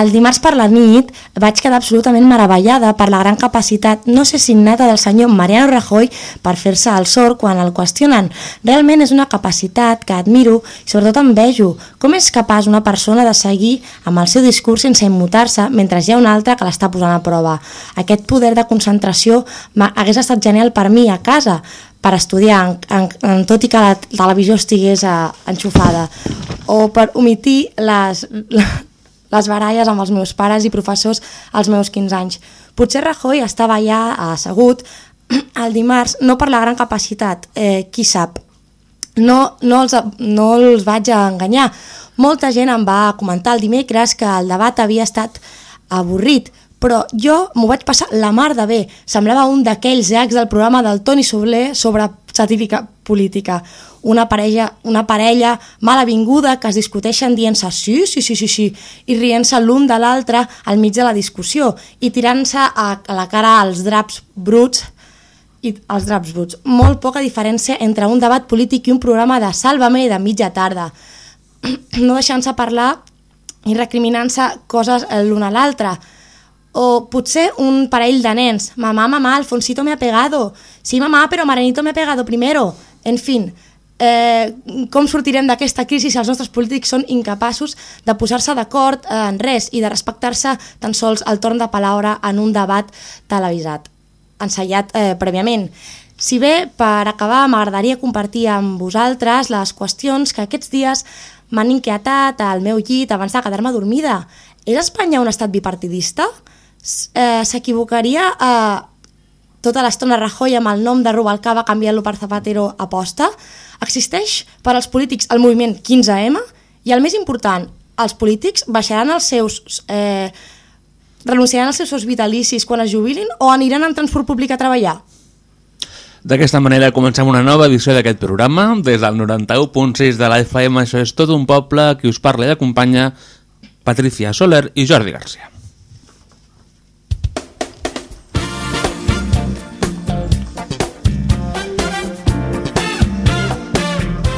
El dimarts per la nit vaig quedar absolutament meravellada per la gran capacitat, no sé si innata del senyor Mariano Rajoy per fer-se el sort quan el qüestionen. Realment és una capacitat que admiro i sobretot envejo. Com és capaç una persona de seguir amb el seu discurs sense immutar-se mentre hi ha una altra que l'està posant a prova? Aquest poder de concentració hagués estat genial per mi a casa, per estudiar, en, en, en, tot i que la televisió estigués a, eh, enxufada, o per omitir les, les baralles amb els meus pares i professors als meus 15 anys. Potser Rajoy estava ja assegut el dimarts, no per la gran capacitat, eh, qui sap. No, no, els, no els vaig a enganyar. Molta gent em va comentar el dimecres que el debat havia estat avorrit, però jo m'ho vaig passar la mar de bé. Semblava un d'aquells ex del programa del Toni Soler sobre satírica política una parella, una parella mal avinguda que es discuteixen dient-se sí, sí, sí, sí, sí, i rient-se l'un de l'altre al mig de la discussió i tirant-se a, a la cara als draps bruts i els draps bruts. Molt poca diferència entre un debat polític i un programa de Sálvame de mitja tarda. No deixant-se parlar i recriminant-se coses l'un a l'altre. O potser un parell de nens. Mamá, mamá, Alfonsito me ha pegado. Sí, mamá, pero Marenito me ha pegado primero. En fin, eh, com sortirem d'aquesta crisi si els nostres polítics són incapaços de posar-se d'acord en res i de respectar-se tan sols el torn de paraula en un debat televisat, ensaiat eh, prèviament. Si bé, per acabar, m'agradaria compartir amb vosaltres les qüestions que aquests dies m'han inquietat al meu llit abans de quedar-me dormida. És Espanya un estat bipartidista? Eh, S'equivocaria eh, tota l'estona Rajoy amb el nom de Rubalcaba canviant-lo per Zapatero aposta? Existeix per als polítics el moviment 15M i el més important, els polítics baixaran els seus... Eh, renunciaran als seus vitalicis quan es jubilin o aniran en transport públic a treballar? D'aquesta manera comencem una nova edició d'aquest programa. Des del 91.6 de la FM, això és tot un poble, qui us parla i acompanya Patricia Soler i Jordi Garcia.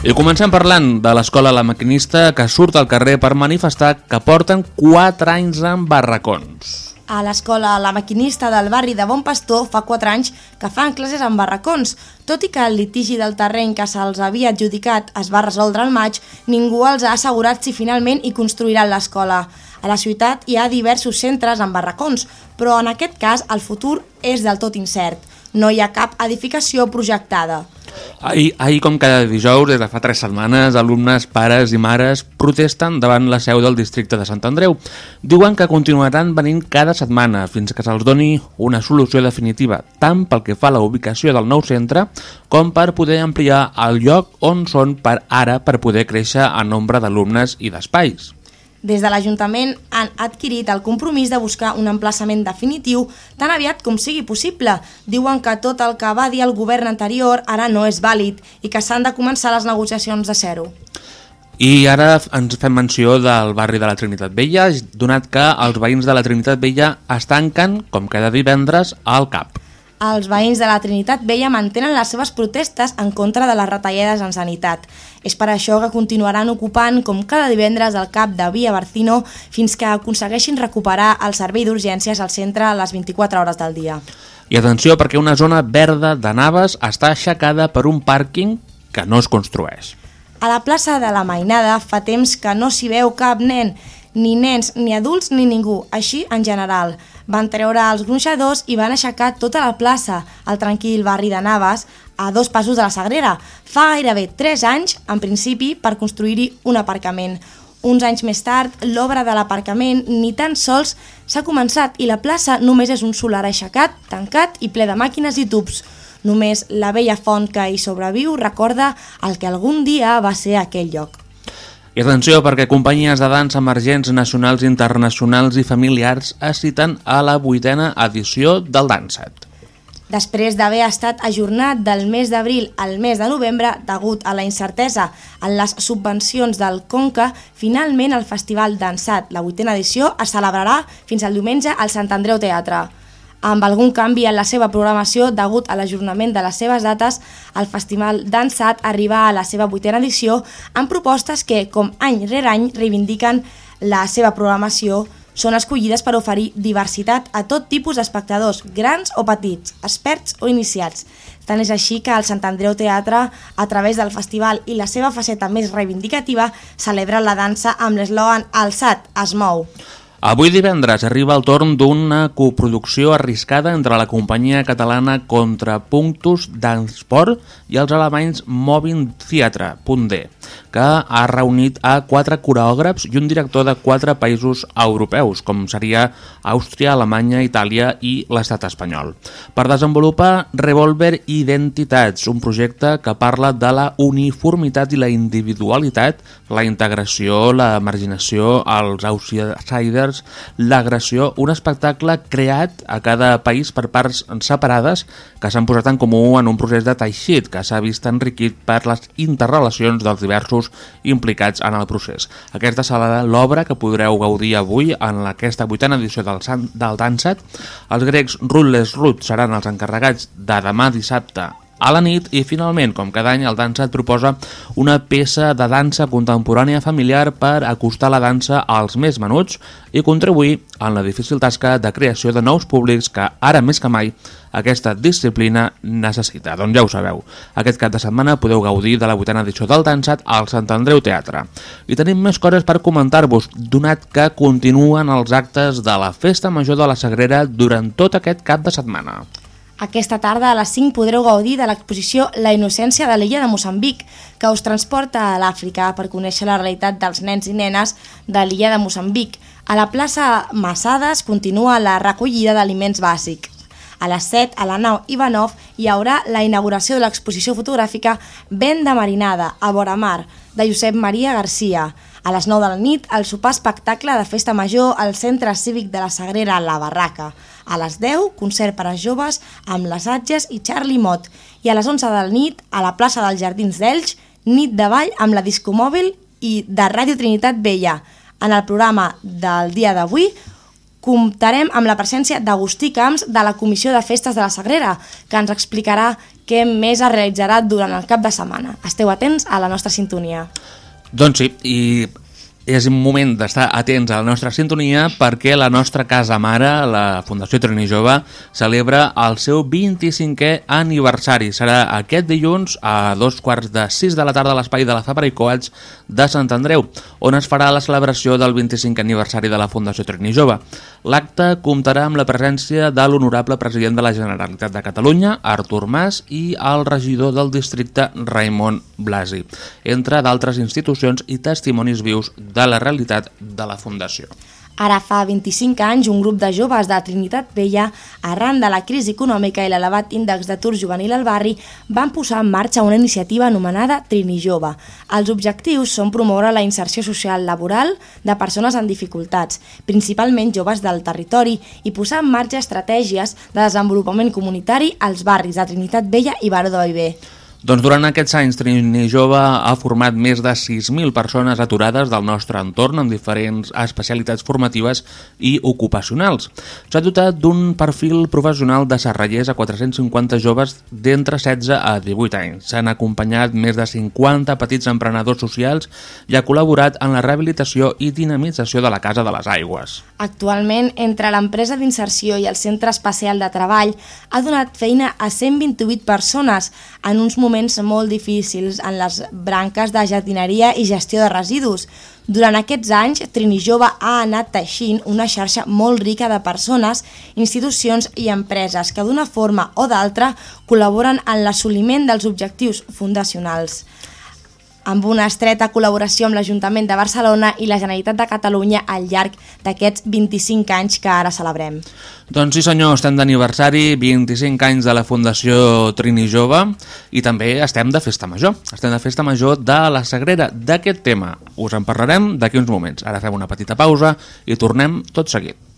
I comencem parlant de l'escola La Maquinista que surt al carrer per manifestar que porten 4 anys en barracons. A l'escola La Maquinista del barri de Bon Pastor fa 4 anys que fan classes en barracons. Tot i que el litigi del terreny que se'ls havia adjudicat es va resoldre al maig, ningú els ha assegurat si finalment hi construiran l'escola. A la ciutat hi ha diversos centres en barracons, però en aquest cas el futur és del tot incert. No hi ha cap edificació projectada. Ahir, ahir, com cada dijous, des de fa tres setmanes, alumnes, pares i mares protesten davant la seu del districte de Sant Andreu. Diuen que continuaran venint cada setmana fins que se'ls doni una solució definitiva, tant pel que fa a la ubicació del nou centre com per poder ampliar el lloc on són per ara per poder créixer en nombre d'alumnes i d'espais. Des de l'Ajuntament han adquirit el compromís de buscar un emplaçament definitiu tan aviat com sigui possible. Diuen que tot el que va dir el govern anterior ara no és vàlid i que s'han de començar les negociacions de zero. I ara ens fem menció del barri de la Trinitat Vella, donat que els veïns de la Trinitat Vella es tanquen, com cada divendres, al CAP. Els veïns de la Trinitat Vella mantenen les seves protestes en contra de les retallades en sanitat. És per això que continuaran ocupant, com cada divendres, el cap de Via Barcino fins que aconsegueixin recuperar el servei d'urgències al centre a les 24 hores del dia. I atenció perquè una zona verda de Naves està aixecada per un pàrquing que no es construeix. A la plaça de la Mainada fa temps que no s'hi veu cap nen, ni nens, ni adults, ni ningú, així en general. Van treure els gronxadors i van aixecar tota la plaça, al tranquil barri de Naves, a dos passos de la Sagrera. Fa gairebé 3 anys, en principi, per construir-hi un aparcament. Uns anys més tard, l'obra de l'aparcament ni tan sols s'ha començat i la plaça només és un solar aixecat, tancat i ple de màquines i tubs. Només la vella font que hi sobreviu recorda el que algun dia va ser aquell lloc. I atenció perquè companyies de dansa emergents nacionals, internacionals i familiars es citen a la vuitena edició del Danset. Després d'haver estat ajornat del mes d'abril al mes de novembre degut a la incertesa en les subvencions del Conca, finalment el Festival Dansat, la vuitena edició, es celebrarà fins al diumenge al Sant Andreu Teatre. Amb algun canvi en la seva programació degut a l'ajornament de les seves dates, el Festival Dansat arriba a la seva vuitena edició amb propostes que, com any rere any, reivindiquen la seva programació són escollides per oferir diversitat a tot tipus d'espectadors, grans o petits, experts o iniciats. Tant és així que el Sant Andreu Teatre, a través del festival i la seva faceta més reivindicativa, celebra la dansa amb l'eslògan Alçat, es mou. Avui divendres arriba el torn d'una coproducció arriscada entre la companyia catalana Contrapunctus Dansport i els alemanys Moving Theatre.d que ha reunit a quatre coreògrafs i un director de quatre països europeus, com seria Àustria, Alemanya, Itàlia i l'estat espanyol, per desenvolupar Revolver Identitats, un projecte que parla de la uniformitat i la individualitat, la integració, la marginació, els outsiders, l'agressió, un espectacle creat a cada país per parts separades que s'han posat en comú en un procés de teixit que s'ha vist enriquit per les interrelacions dels diversos implicats en el procés. Aquesta serà l'obra que podreu gaudir avui en aquesta vuitena edició del, del Dansat. Els grecs Rutles Rut seran els encarregats de demà dissabte a la nit i finalment, com cada any, el Dansa et proposa una peça de dansa contemporània familiar per acostar la dansa als més menuts i contribuir en la difícil tasca de creació de nous públics que, ara més que mai, aquesta disciplina necessita. Doncs ja ho sabeu, aquest cap de setmana podeu gaudir de la vuitena edició del Dansat al Sant Andreu Teatre. I tenim més coses per comentar-vos, donat que continuen els actes de la Festa Major de la Sagrera durant tot aquest cap de setmana. Aquesta tarda a les 5 podreu gaudir de l'exposició La innocència de l'illa de Moçambic, que us transporta a l'Àfrica per conèixer la realitat dels nens i nenes de l'illa de Moçambic. A la plaça Massades continua la recollida d'aliments bàsics. A les 7, a la nau Ivanov, hi haurà la inauguració de l'exposició fotogràfica Vent de Marinada, a Boramar, de Josep Maria Garcia. A les 9 de la nit, el sopar espectacle de festa major al Centre Cívic de la Sagrera La Barraca. A les 10, concert per a joves amb les Atges i Charlie Mott. I a les 11 de la nit, a la plaça dels Jardins d'Elx, nit de ball amb la discomòbil i de Ràdio Trinitat Vella. En el programa del dia d'avui comptarem amb la presència d'Agustí Camps de la Comissió de Festes de la Sagrera, que ens explicarà què més es realitzarà durant el cap de setmana. Esteu atents a la nostra sintonia. Doncs sí, i és un moment d'estar atents a la nostra sintonia perquè la nostra casa mare, la Fundació Trini Jove, celebra el seu 25è aniversari. Serà aquest dilluns a dos quarts de sis de la tarda a l'Espai de la Fabra i Coats de Sant Andreu, on es farà la celebració del 25è aniversari de la Fundació Trini Jove. L'acte comptarà amb la presència de l'honorable president de la Generalitat de Catalunya, Artur Mas, i el regidor del districte, Raimon Blasi, entre d'altres institucions i testimonis vius la realitat de la Fundació. Ara fa 25 anys, un grup de joves de Trinitat Vella, arran de la crisi econòmica i l'elevat índex d'atur juvenil al barri, van posar en marxa una iniciativa anomenada Trini Jove. Els objectius són promoure la inserció social laboral de persones amb dificultats, principalment joves del territori, i posar en marxa estratègies de desenvolupament comunitari als barris de Trinitat Vella i Baró de Viver. Doncs durant aquests anys, Trini Jove ha format més de 6.000 persones aturades del nostre entorn en diferents especialitats formatives i ocupacionals. S'ha dotat d'un perfil professional de serrallers a 450 joves d'entre 16 a 18 anys. S'han acompanyat més de 50 petits emprenedors socials i ha col·laborat en la rehabilitació i dinamització de la Casa de les Aigües. Actualment, entre l'empresa d'inserció i el Centre Especial de Treball, ha donat feina a 128 persones en uns moments molt difícils en les branques de jardineria i gestió de residus. Durant aquests anys, Trini Jove ha anat teixint una xarxa molt rica de persones, institucions i empreses que d'una forma o d'altra col·laboren en l'assoliment dels objectius fundacionals amb una estreta col·laboració amb l'Ajuntament de Barcelona i la Generalitat de Catalunya al llarg d'aquests 25 anys que ara celebrem. Doncs sí senyor, estem d'aniversari, 25 anys de la Fundació Trini Jove i també estem de festa major. Estem de festa major de la Sagrera. D'aquest tema us en parlarem d'aquí uns moments. Ara fem una petita pausa i tornem tot seguit.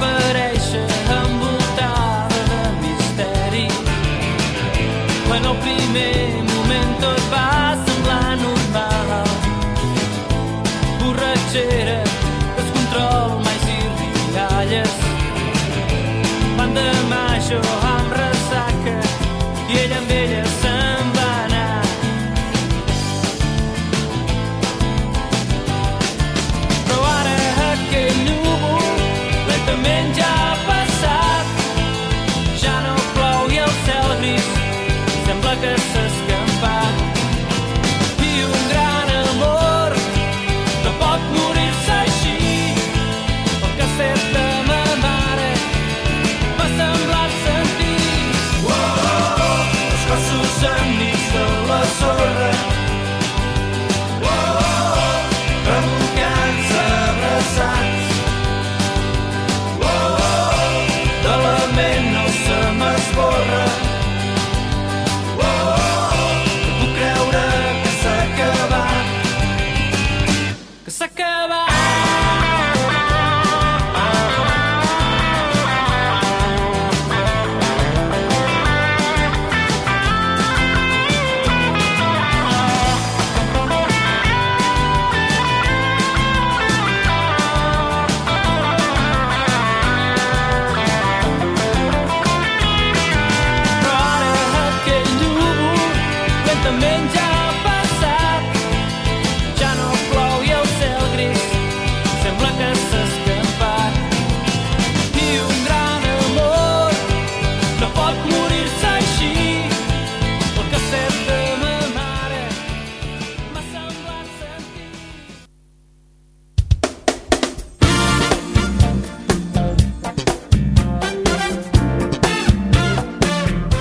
Que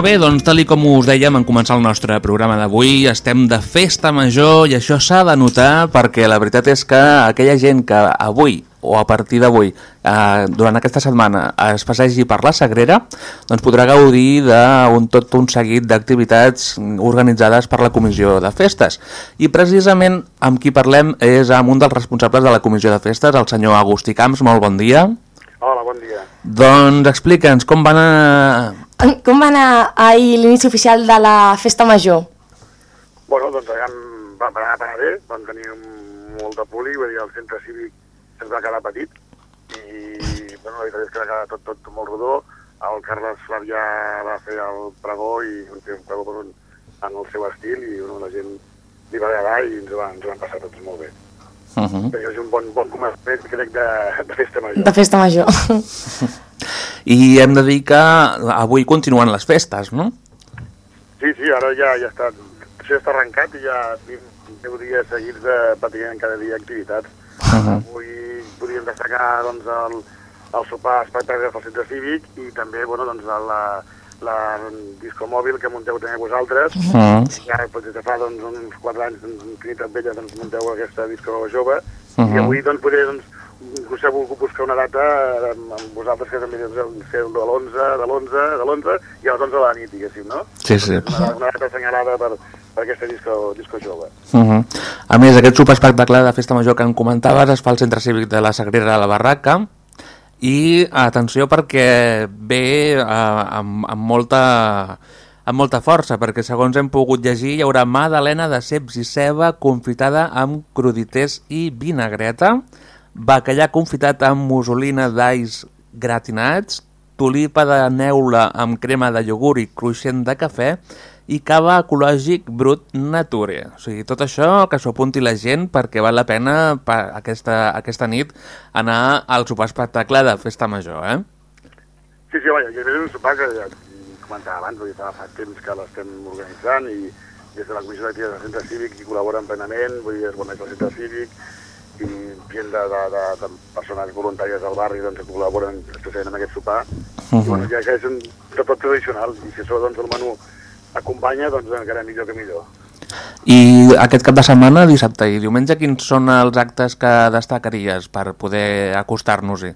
Molt bé, doncs tal com us dèiem en començar el nostre programa d'avui, estem de festa major i això s'ha de notar perquè la veritat és que aquella gent que avui o a partir d'avui, eh, durant aquesta setmana, es passegi per la Sagrera, doncs podrà gaudir d'un tot un seguit d'activitats organitzades per la Comissió de Festes. I precisament amb qui parlem és amb un dels responsables de la Comissió de Festes, el senyor Agustí Camps. Molt bon dia. Hola, bon dia. Doncs explica'ns com van a... Com va anar ahir l'inici oficial de la festa major? Bueno, doncs vam, va, va anar bé, vam tenir molt de puli, vull dir, el centre cívic se'ns va quedar petit i bueno, la veritat és que va quedar tot, tot molt rodó. El Carles Flavià va fer el pregó i un, pregó un, en el seu estil i bueno, la gent li va agradar i ens ho van, ens ho van passar tots molt bé. Uh -huh. Això és un bon, bon començament, crec, de, de festa major. De festa major. I hem de dir que avui continuen les festes, no? Sí, sí, ara ja, ja està, això ja està arrencat i ja tenim 10 dies seguits de pràcticament cada dia activitats. Uh -huh. Avui podríem destacar doncs, el, el sopar espectacle del centre cívic i també bueno, doncs, la, la disco mòbil que munteu també vosaltres, Mm. i ara doncs, des de fa doncs, uns 4 anys doncs, infinita amb ella doncs, munteu aquesta disco jove, Mhm. i avui doncs, poder doncs, us heu volgut buscar una data eh, amb, amb vosaltres que també el, el de l'11, de l'11, de l'11 i a les 11 de la nit, diguéssim, no? Sí, sí. Una, una data assenyalada per, per aquesta disco, disco jove. Uh -huh. A més, aquest superespectacle de Festa Major que em comentaves es fa al Centre Cívic de la Sagrera de la Barraca i atenció perquè ve eh, amb, amb, molta, amb molta força, perquè segons hem pogut llegir hi haurà magdalena de ceps i ceba confitada amb cruditers i vinagreta, bacallà confitat amb musolina d'ais gratinats, tulipa de neula amb crema de iogurt i cruixent de cafè i cava ecològic brut nature. O sigui, tot això que s'ho apunti la gent perquè val la pena pa, aquesta, aquesta nit anar al superespectacle de Festa Major, eh? Sí, sí, vaja, és un sopar que ja comentava abans, dir, fa, temps que l'estem organitzant i des de la Comissió d'Activitats del Centre Cívic hi col·laboren plenament, vull dir, es boneix el Centre Cívic i gent de, de, de, de persones voluntàries del barri doncs, que col·laboren especialment amb aquest sopar. Uh -huh. I bueno, ja és un de tot tradicional i si això doncs, el menú acompanya, doncs encara millor que millor. I aquest cap de setmana, dissabte i diumenge, quins són els actes que destacaries per poder acostar-nos-hi?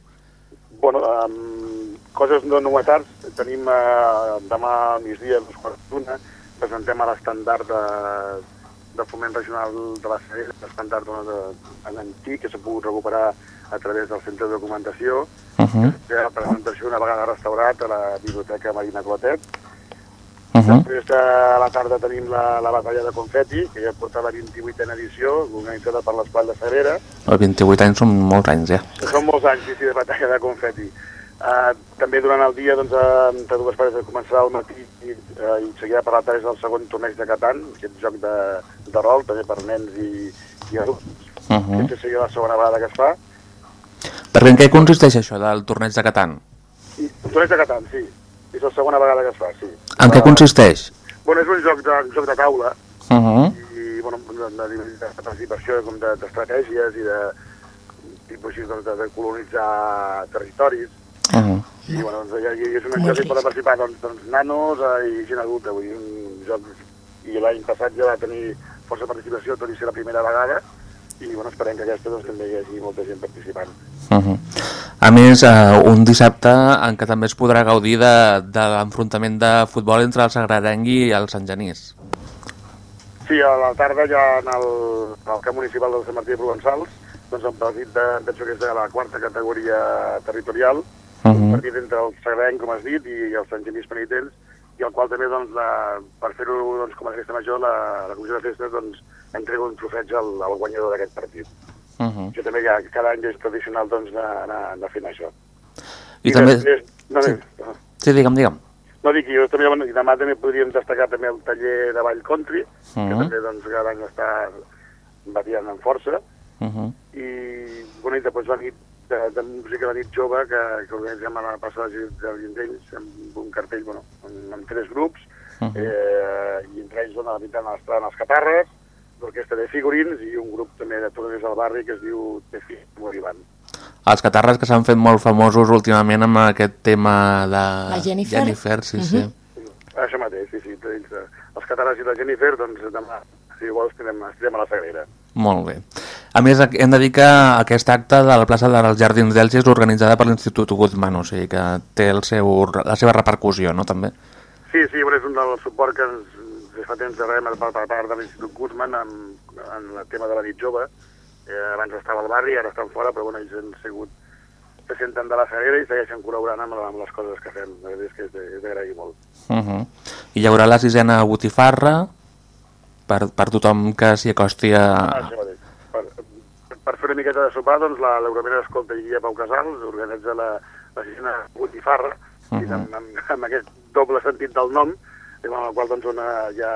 Bueno, um, coses no novetats. Tenim uh, demà al migdia, a dos quarts d'una, presentem a l'estandard de, de foment regional de la Sagrera, l'estandard de, en antic, que s'ha pogut recuperar a través del centre de documentació. Uh -huh. La presentació una vegada restaurat a la Biblioteca Marina Clotet. Uh -huh. Després de la tarda tenim la, la batalla de confeti, que ja porta la 28a edició, organitzada per l'Espai de Sagrera. Els 28 anys són molts anys, ja. Que són molts anys, sí, sí, de batalla de confeti. Uh, també durant el dia, doncs, entre dues parts, començarà al matí i, uh, i seguirà per la tarda del segon torneig de Catan, aquest joc de, de rol, també per nens i, i adults. Uh -huh. Aquesta seria la segona vegada que es fa. En què consisteix això del torneig de Catan? I el torneig de Catan, sí. És la segona vegada que es fa, sí. En què consisteix? Bueno, és un joc de, un joc de taula, Uh -huh. i bueno, de, de, de participació com de- d'estratègies i de tipus així doncs, de, de colonitzar territoris Uh -huh. i bueno, doncs, ja, i és un joc que poden participar doncs, doncs, nanos eh, i gent adulta vull dir, un joc i l'any passat ja va tenir força participació tot i ser la primera vegada i bueno, esperem que aquesta doncs, també hi hagi molta gent participant Uh -huh. A més, eh, un dissabte en què també es podrà gaudir de, de l'enfrontament de futbol entre el Sagrarenc i el Sant Genís. Sí, a la tarda ja en el, en el camp municipal del Sant Martí de Provençals doncs el partit de, penso que és de la quarta categoria territorial Uh un -huh. partit entre el Sagrenc, com has dit, i el Sant Genís Penitents, i el qual també, doncs, la, per fer-ho doncs, com a festa major, la, la Comissió de Festes doncs, entrega un trofeig al, al guanyador d'aquest partit. Uh -huh. Això també ja, cada any és tradicional doncs, anar, anar, anar fent això. I, també... després, no, Sí. no, Sí, digue'm, digue'm. no dic, jo també, bueno, i demà també podríem destacar també el taller de Vall Country, que Mhm. també doncs, cada any està bateant amb força, Uh -huh. i, bueno, i després la nit de, de música de nit jove que, que organitzem a la plaça de, de Llindells amb un cartell, bueno, amb, amb tres grups, Uh -huh. eh, i entre ells dona la pintant estaran els catarres, l'orquestra de figurins i un grup també de torners del barri que es diu Tefi Moribant. Els catarres que s'han fet molt famosos últimament amb aquest tema de La Jennifer. Jennifer sí, sí. Això mateix, sí, sí, eh, els catarres i la Jennifer, doncs demà, si vols, estirem, estirem a la Sagrera. Molt bé. A més, hem de dir que aquest acte de la plaça dels Jardins d'Elx és organitzada per l'Institut Guzmán, o sigui que té el seu, la seva repercussió, no, també? Sí, sí, és un del suport que ens, des fa temps de rebem per part de l'Institut Guzmán en, en el tema de la nit jove. Eh, abans estava al barri, ara estan fora, però bueno, ells han sigut se senten de la Sagrera i segueixen col·laborant amb, amb les coses que fem. La veritat és que és d'agrair molt. Uh -huh. I hi haurà la sisena botifarra per, per tothom que s'hi acosti a... Ah, mateix. Per, per fer una miqueta de sopar, doncs, la- l'Europea d'Escolta i Guia Pau Casals organitza la, la sisena botifarra, uh -huh. i amb, amb, amb aquest doble sentit del nom, i amb el qual doncs, una, ja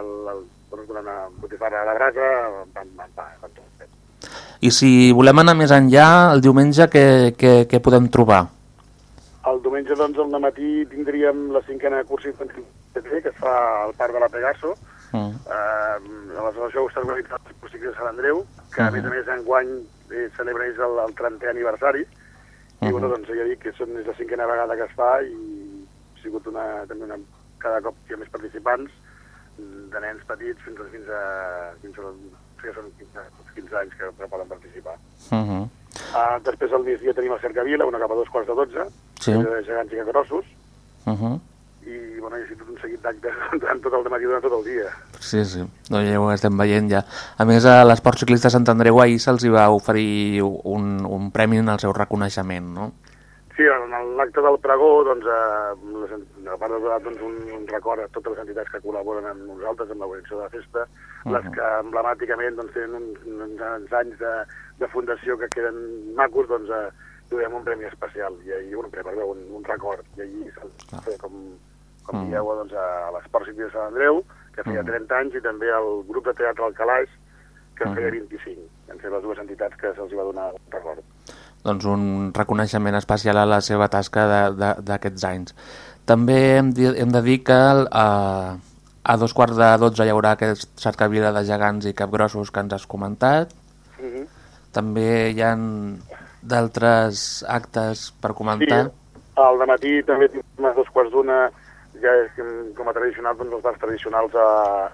el, el, doncs, una botifarra a la brasa, amb, amb, amb pa, amb tot. I si volem anar més enllà, el diumenge què, què, què podem trobar? El diumenge, doncs, al matí tindríem la cinquena cursa infantil que es fa al Parc de la Pegaso. Uh Eh, aleshores, això ho està organitzat el Ciclisme de Sant Andreu, que a Mhm. més a més enguany eh, celebra el, el 30è aniversari. I Mhm. bueno, doncs ja dic que és la cinquena vegada que es fa i sigut una, també una, cada cop hi ha més participants, de nens petits fins a, fins a, fins a que són 15, 15 anys que, que poden participar. Uh -huh. Uh, després al migdia tenim el Cercavila, una cap a dos quarts de dotze, Sí. de gegants i grossos, Uh -huh. i bueno, hi ha tot un seguit d'actes durant tot el matí, durant tot el dia. Sí, sí, no, ja ho estem veient ja. A més, a l'Esport Ciclista Sant Andreu ahir se'ls va oferir un, un premi en el seu reconeixement, no? Sí, en l'acte del pregó, doncs, eh, en- a part de donar doncs, un, un record a totes les entitats que col·laboren amb nosaltres, amb l'organització de la festa, les que emblemàticament doncs, tenen uns, uns, uns anys de, de fundació que queden macos, doncs, eh, duem un premi especial, i ahir, un, premi, perdó, un, un record, i ahir se'l feia com, com Mm. dieu, doncs, a l'Esport Ciclista de Sant Andreu, que feia 30 anys, i també al grup de teatre al Calaix, que en feia 25. Han fet les dues entitats que se'ls va donar un record. Doncs un reconeixement especial a la seva tasca d'aquests anys. També hem, hem de dir que a, a dos quarts de dotze hi haurà aquest cercavila de gegants i capgrossos que ens has comentat. Mm -hmm. També hi han d'altres actes per Sí, comentar. al matí també tenim a dos quarts d'una, ja és com- com a tradicional, doncs els bars tradicionals a,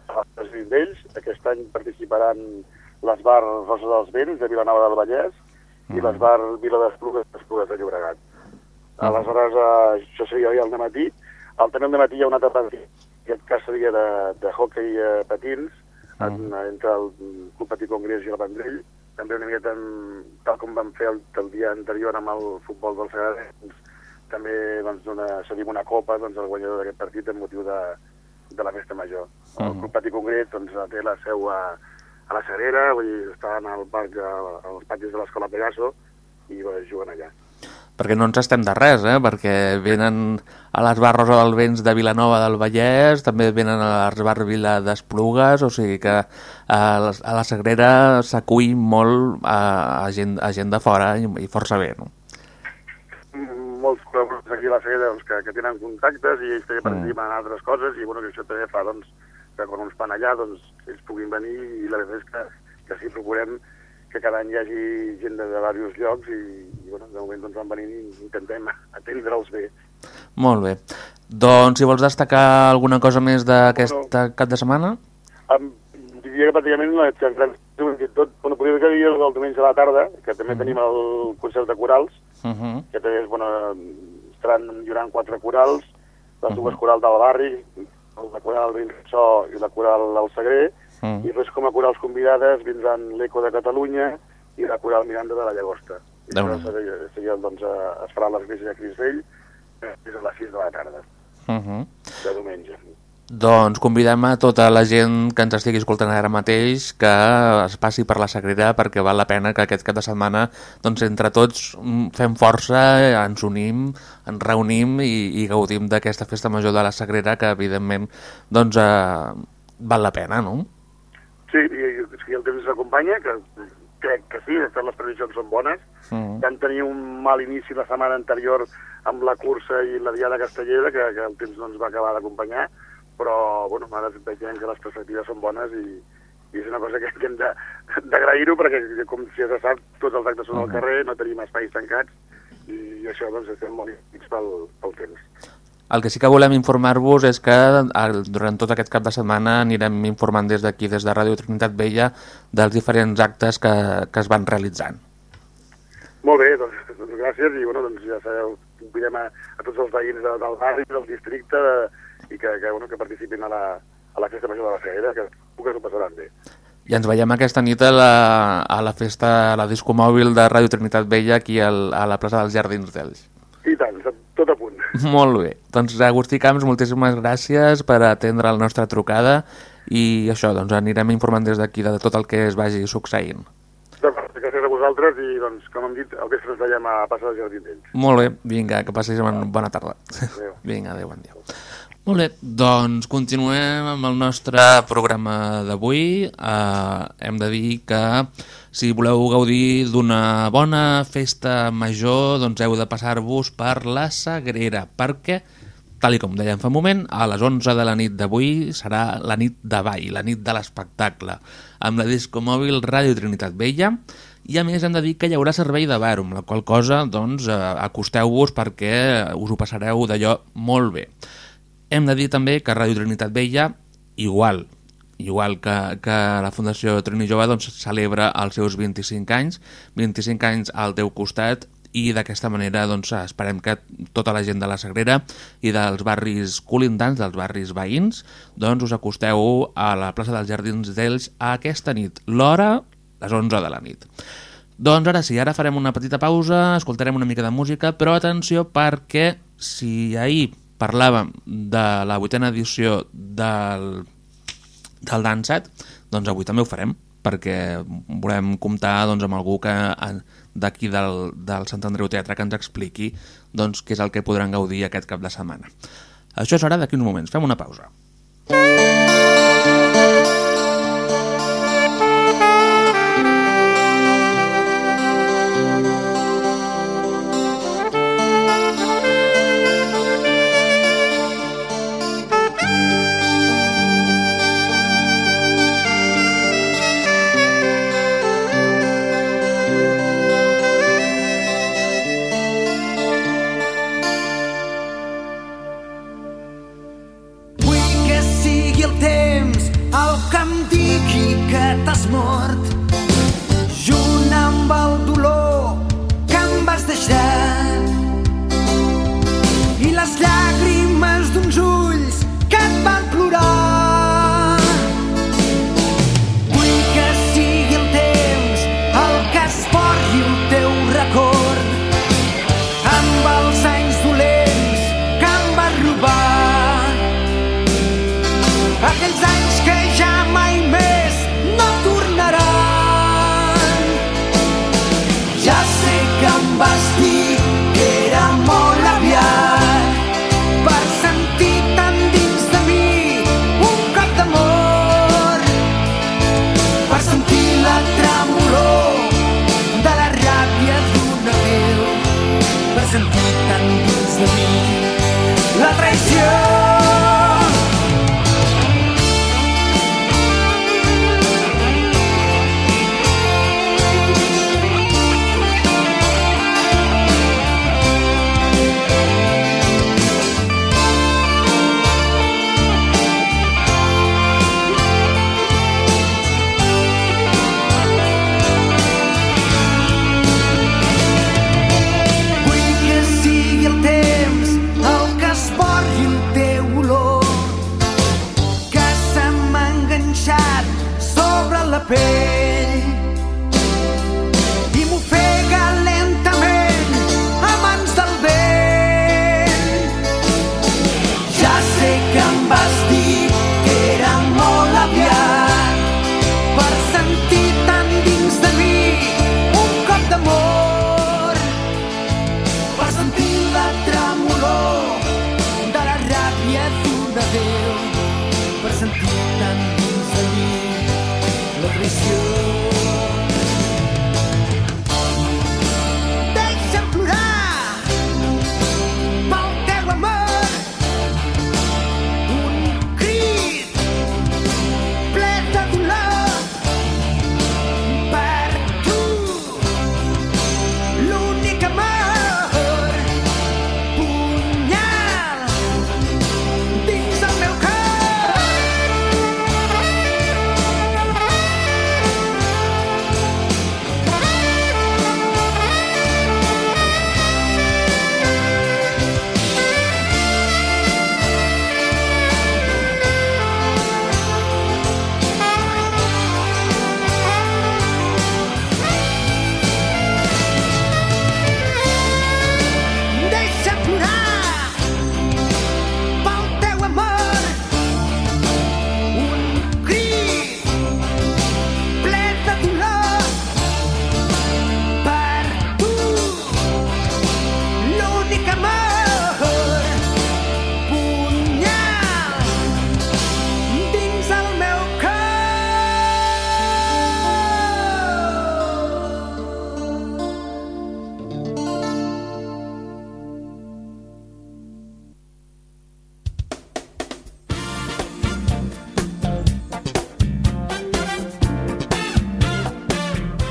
a les d'ells. Aquest any participaran les bars Rosa dels Vents, de Vilanova del Vallès, i les bars Vila d'Esplugues, d'Esplugues de Llobregat. Aleshores, eh, això seria ja al matí. Al també al matí hi ha una altra partida, en aquest cas seria de, de hockey eh, patins, en, entre el Club Patí Congrés i el Vendrell, també una miqueta en, tal com vam fer el, el dia anterior amb el futbol del Sagrat, doncs, també doncs, una, cedim una copa doncs, al guanyador d'aquest partit en motiu de, de la festa major. El Club Patí Congrés doncs, té la seu a, a la Sagrera, vull dir, estan al parc, a, als patis de l'escola Pegaso, i juguen allà. Perquè no ens estem de res, eh? perquè venen a les bars Rosa del Vents de Vilanova del Vallès, també venen a les bars Vila d'Esplugues, o sigui que a, la Sagrera s'acull molt a, a, gent, a gent de fora i, i força bé, no? Mm, molts col·laboradors aquí a la Sagrera doncs, que, que tenen contactes i ells també participen en altres coses i bueno, que això també fa doncs, que quan uns fan allà doncs, ells puguin venir i la veritat és que, que sí procurem que cada any hi hagi gent de, de diversos llocs i, i bueno, de moment doncs, van venint i intentem atendre'ls bé. Molt bé. Doncs si vols destacar alguna cosa més d'aquest cap de setmana? Em, diria que pràcticament la gran tot, bueno, podria dir que el del diumenge a la tarda, que també tenim el concert de corals, Uh -huh. que també és, bueno, estaran llorant quatre corals, les dues corals del barri, la coral Vinressó i la coral del Segrer, Mm. i després com a corals convidades vindran l'Eco de Catalunya i la coral Miranda de la Llagosta. I això seria, seria, doncs, a, es farà a l'església de Crisvell eh, des de les 6 de la tarda, Uh -huh. de diumenge. Doncs convidem a tota la gent que ens estigui escoltant ara mateix que es passi per la Sagrera perquè val la pena que aquest cap de setmana doncs, entre tots mm, fem força, ens unim, ens reunim i, i gaudim d'aquesta festa major de la Sagrera que evidentment doncs, eh, val la pena, no? Sí, i, si el temps ens acompanya, que crec que sí, de fet les previsions són bones. Mm. Vam tenir un mal inici la setmana anterior amb la cursa i la diada castellera, que, que el temps no ens va acabar d'acompanyar, però bueno, ara veiem que les perspectives són bones i, i és una cosa que, que hem d'agrair-ho perquè, com si ja se sap, tots els actes són al carrer, no tenim espais tancats i això doncs estem molt íntims pel, pel temps. El que sí que volem informar-vos és que el, durant tot aquest cap de setmana anirem informant des d'aquí, des de Ràdio Trinitat Vella, dels diferents actes que, que es van realitzant. Molt bé, doncs, doncs gràcies i bueno, doncs ja sabeu, convidem a, a tots els veïns de, del barri, del districte de, i que, que, bueno, que participin a la, a la festa major de la Sagrera, que segur que s'ho passaran bé. I ens veiem aquesta nit a la, a la festa, a la disco mòbil de Ràdio Trinitat Vella aquí al, a la plaça dels Jardins d'Ells. I tant, tot a punt. Molt bé. Doncs Agustí Camps, moltíssimes gràcies per atendre la nostra trucada i això, doncs anirem informant des d'aquí de tot el que es vagi succeint. D'acord, gràcies a vosaltres i, doncs, com hem dit, al vespre ens veiem a Passa del Jardí d'ells. Molt bé, vinga, que passis una bona tarda. Adéu. Vinga, adéu, bon dia. Molt bé, doncs continuem amb el nostre programa d'avui. Uh, hem de dir que si voleu gaudir d'una bona festa major, doncs heu de passar-vos per la Sagrera, perquè, tal com dèiem fa moment, a les 11 de la nit d'avui serà la nit de ball, la nit de l'espectacle, amb la disco mòbil Ràdio Trinitat Vella, i a més hem de dir que hi haurà servei de bar, amb la qual cosa doncs, eh, acosteu-vos perquè us ho passareu d'allò molt bé. Hem de dir també que Ràdio Trinitat Vella, igual, igual que, que la Fundació Trini Jove, doncs, celebra els seus 25 anys, 25 anys al teu costat i d'aquesta manera doncs, esperem que tota la gent de la Sagrera i dels barris colindants, dels barris veïns, doncs us acosteu a la plaça dels Jardins d'Ells aquesta nit. L'hora les 11 de la nit. Doncs ara sí, ara farem una petita pausa, escoltarem una mica de música, però atenció perquè si ahir parlàvem de la vuitena edició del, del Dansat, doncs avui també ho farem, perquè volem comptar doncs, amb algú que d'aquí del, del Sant Andreu Teatre que ens expliqui doncs, què és el que podran gaudir aquest cap de setmana. Això serà d'aquí uns moments. Fem una pausa. Vull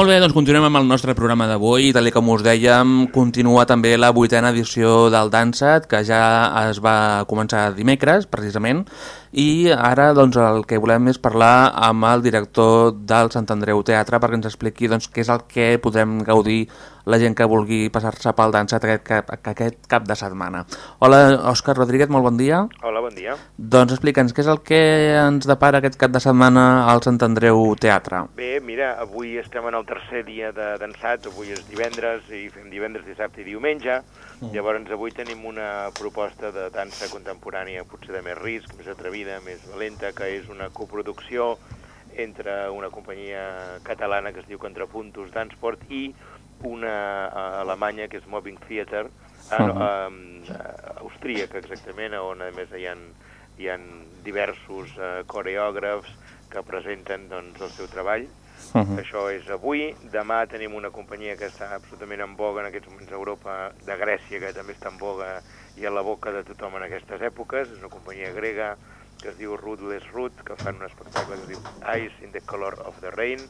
Molt bé, doncs continuem amb el nostre programa d'avui. Tal com us dèiem, continua també la vuitena edició del Dansat, que ja es va començar dimecres, precisament, i ara doncs, el que volem és parlar amb el director del Sant Andreu Teatre perquè ens expliqui doncs, què és el que podrem gaudir la gent que vulgui passar-se pel Dansat aquest cap, aquest cap de setmana. Hola, Òscar Rodríguez, molt bon dia. Hola, bon dia. Doncs explica'ns què és el que ens depara aquest cap de setmana al Sant Andreu Teatre. Bé, mira, avui estem en el tercer dia de dansats, avui és divendres i fem divendres, dissabte i diumenge. Mm. Llavors avui tenim una proposta de dansa contemporània potser de més risc, més atrevida, més valenta, que és una coproducció entre una companyia catalana que es diu Contrapuntos Dansport i una uh, alemanya que és Mobbing Theater, uh, no, uh, austríaca exactament, on a més hi ha, hi ha diversos uh, coreògrafs que presenten doncs, el seu treball. Uh -huh. Això és avui. Demà tenim una companyia que està absolutament en boga en aquests moments a Europa, de Grècia, que també està en boga i a la boca de tothom en aquestes èpoques. És una companyia grega que es diu Rootless Root, que fan un espectacle que es diu Ice in the Color of the Rain,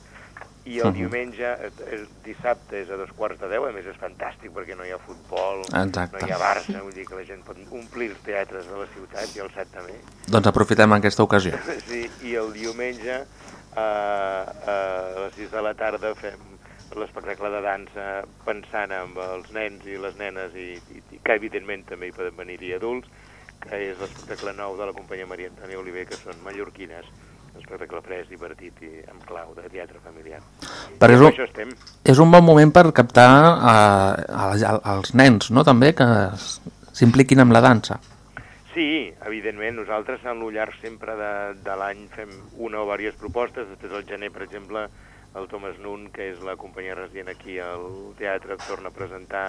i el uh -huh. diumenge, el dissabte és a dos quarts de deu, a més és fantàstic perquè no hi ha futbol, Exacte. no hi ha Barça, vull dir que la gent pot omplir els teatres de la ciutat i el SAT també. Doncs aprofitem aquesta ocasió. Sí, i el diumenge a, a les 6 de la tarda fem l'espectacle de dansa pensant en els nens i les nenes i, i, i que evidentment també hi poden venir-hi adults, que és l'espectacle nou de la companyia Maria Antònia Oliver, que són mallorquines, un espectacle fresc, divertit i amb clau de teatre familiar. Perquè és amb un, això estem. és un bon moment per captar eh, a, a, als nens, no?, també, que s'impliquin amb la dansa. Sí, evidentment, nosaltres en l'ullar sempre de, de l'any fem una o diverses propostes, després al gener, per exemple, el Thomas Nun, que és la companyia resident aquí al teatre, torna a presentar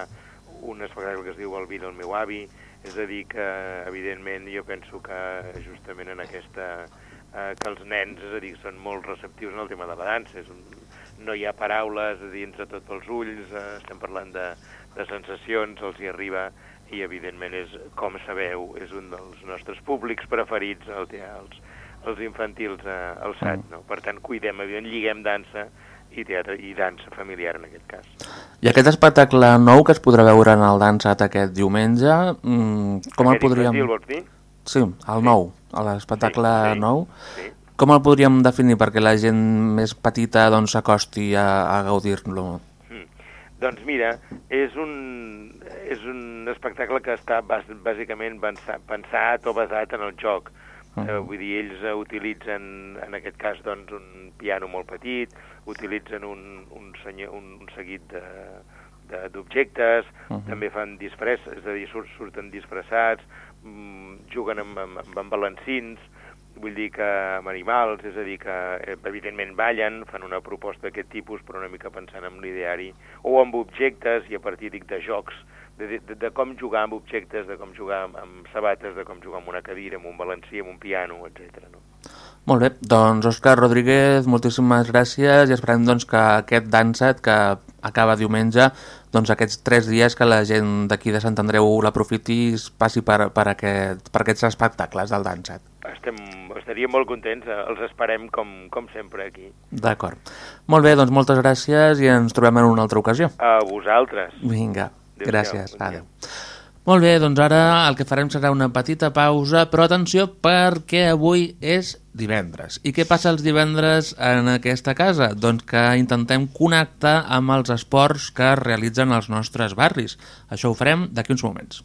un espectacle que es diu El vi del meu avi, és a dir que, evidentment, jo penso que justament en aquesta... Eh, que els nens, és a dir, són molt receptius en el tema de la dansa, és un, no hi ha paraules a dir entre tot pels ulls, eh, estem parlant de, de sensacions, els hi arriba i evidentment és, com sabeu, és un dels nostres públics preferits, el, els, els infantils eh, al SAT, no? Per tant, cuidem, evidentment, lliguem dansa i teatre i dansa familiar en aquest cas. I aquest espectacle nou que es podrà veure en el Dansat aquest diumenge, mm, com el Aquest podríem... infantil, vols dir? Sí, el nou, l'espectacle Sí, sí, nou. sí. Com el podríem definir perquè la gent més petita doncs, s'acosti a, a gaudir-lo? Mm. Doncs mira, és un, és un espectacle que està bàs, bàsicament pensa- pensat o basat en el joc. Uh -huh. eh, vull dir, ells eh, utilitzen, en aquest cas, doncs, un piano molt petit, utilitzen un, un, senyor, un, un seguit de d'objectes, uh -huh. també fan disfress, és a dir, surt, surten disfressats, mm, juguen amb, amb, amb, amb balancins, vull dir que amb animals, és a dir, que eh, evidentment ballen, fan una proposta d'aquest tipus, però una mica pensant en l'ideari, o amb objectes, i a partir dic, de jocs, de, de, de com jugar amb objectes, de com jugar amb, amb sabates, de com jugar amb una cadira, amb un balancí, amb un piano, etc. No? Molt bé, doncs Òscar Rodríguez, moltíssimes gràcies i esperem doncs, que aquest Dansat que acaba diumenge, doncs aquests tres dies que la gent d'aquí de Sant Andreu l'aprofiti i passi per, per, aquest, per aquests espectacles del Dansat. Estem, estaríem molt contents, eh, els esperem com, com sempre aquí. D'acord. Molt bé, doncs moltes gràcies i ens trobem en una altra ocasió. A vosaltres. Vinga, gràcies. Adéu. Molt bé, doncs ara el que farem serà una petita pausa, però atenció perquè avui és divendres. I què passa els divendres en aquesta casa? Doncs que intentem connectar amb els esports que es realitzen als nostres barris. Això ho farem d'aquí uns moments.